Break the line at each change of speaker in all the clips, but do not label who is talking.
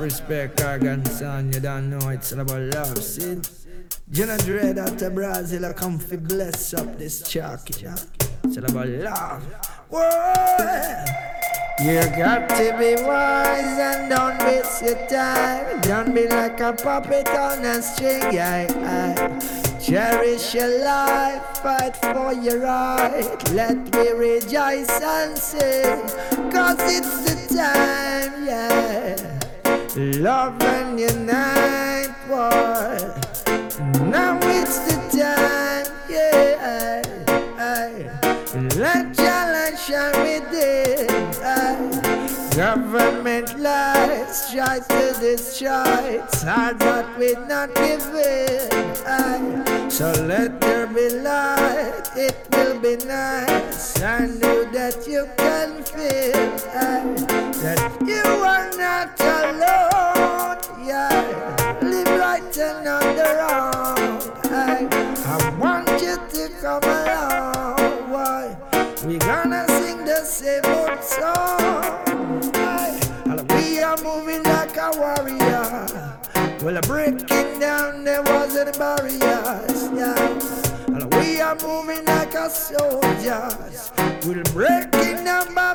respect, Argan son, you don't know it's all about love, see? Jenna Dread out of Brazil, I come fi bless up this chalk, yeah? It's all about love. Whoa! You got to be wise and don't waste your time. Don't be like a puppet on a string, yeah. Cherish your life, fight for your right. Let me rejoice and sing, cause it's the time, yeah. Love and unite, boy. Now it's the time, yeah. Let Government lies try to destroy. It's hard, but we're not giving. So let there be light. It will be nice. I know that you can feel that you are not alone. Yeah, live right and on the road. I, I want you to come along. Why? We gonna sing the same old song Well, I'm breaking down there was the barriers. Yeah. And we are moving like a soldiers. We're breaking down Babylon.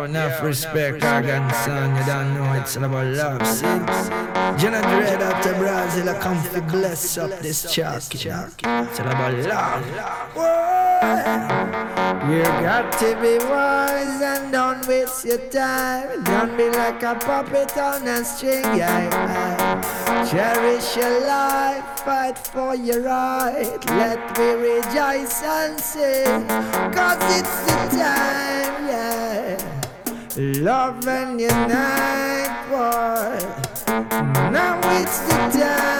Yeah, enough respect, Organ son. You don't know it's all about love, see? Jenna Dread out to Brazil, I come to bless up this chalk. It's all about love. You got to be wise and don't waste your time. Don't be like a puppet on a string. Yeah, yeah. Cherish your life, fight for your right. Let me rejoice and sing, cause it's the time, yeah. Love and unite, boy. Now it's the time,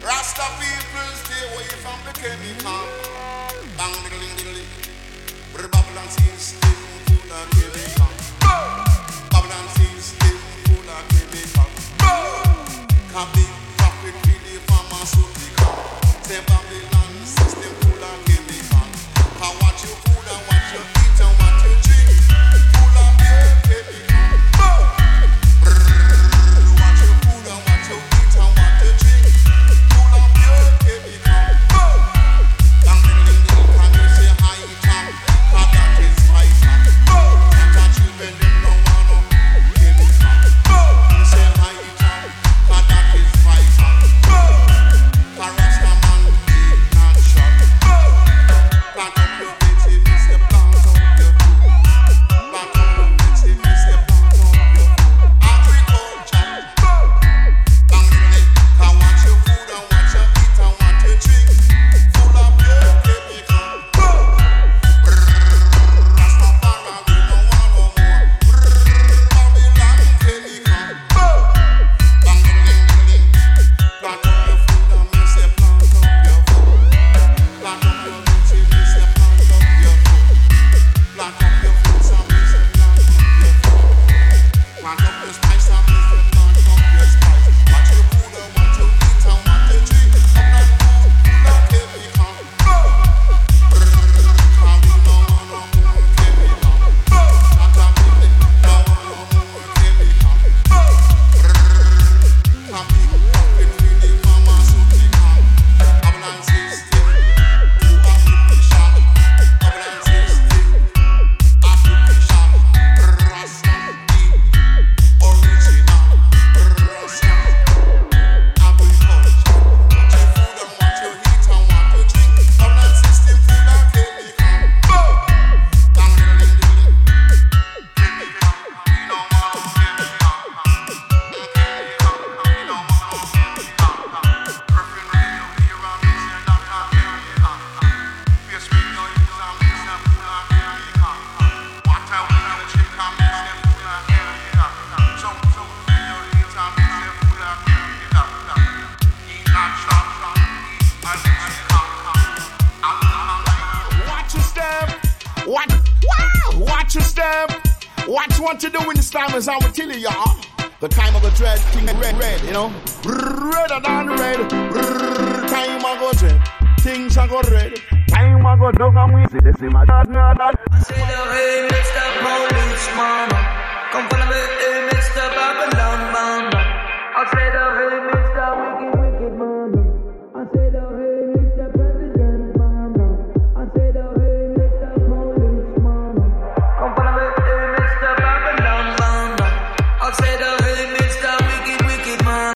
Rasta people stay away from the chemical. Bang diddling diddling. Babylon seems full of chemical. Babylon seems still full of chemical. Copy, profit, really pharmaceutical. Say